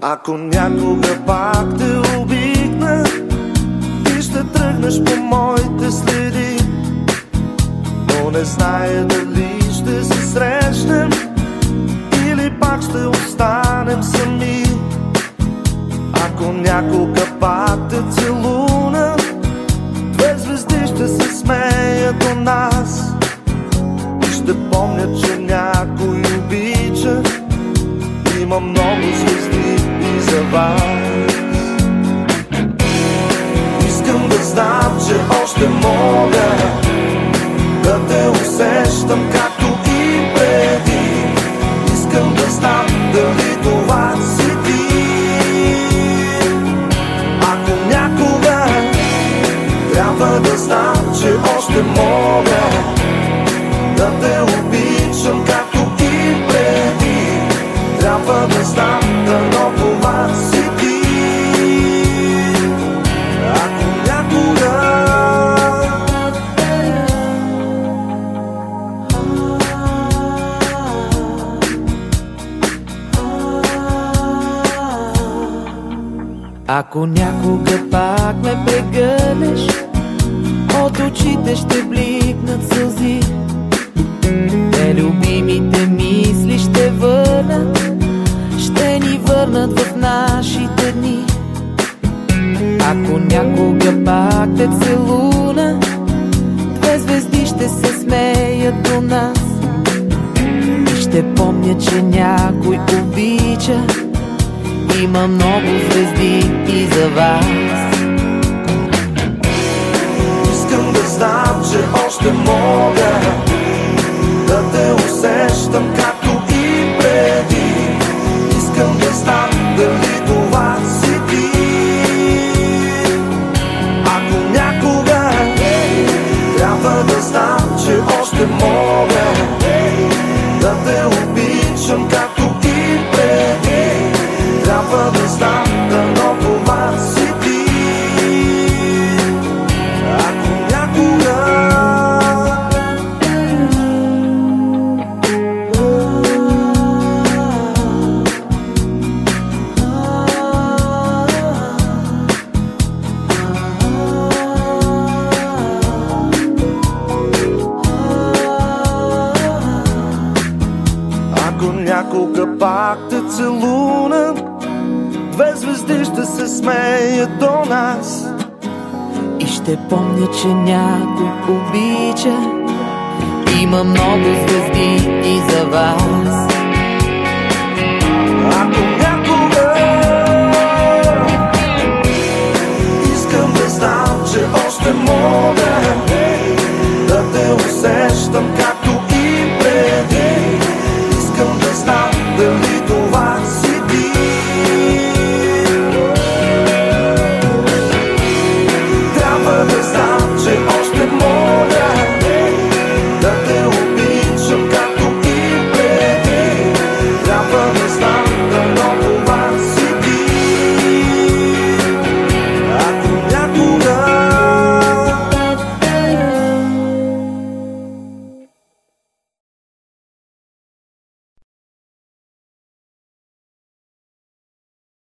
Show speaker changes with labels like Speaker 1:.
Speaker 1: Ако някога пак те обикна Ти ще тръгнеш по моите следи Но не зная дали ще се срещнем Или пак ще останем сами. Ако някога пак те целуна Две звезди ще се смеят до нас. И ще помня, че някой обича. Има много звезди за Искам да знам, че още мога Да те усещам както и преди. Искам да знам дали това си ти. Ако някога трябва да знам, че още мога Да те обичам както и преди Трябва да знам Ако някога
Speaker 2: пак ме прегърнеш От очите ще бликнат сълзи. Те любимите мисли ще върнат Ще ни върнат в нашите дни. Ако някога пак те целуна Две звезди ще се смеят до нас. И ще помня, че някой обича има много звезди и за вас.
Speaker 1: Искам да знам, че още мога Да те усещам както и преди. Искам да знам дали това си ти. Ако някога трябва да знам, че още мога Да те обичам както Ако някога пак те целуна Две звезди ще се смеят до нас.
Speaker 2: И ще помня, че някой обича. Има много звезди и за вас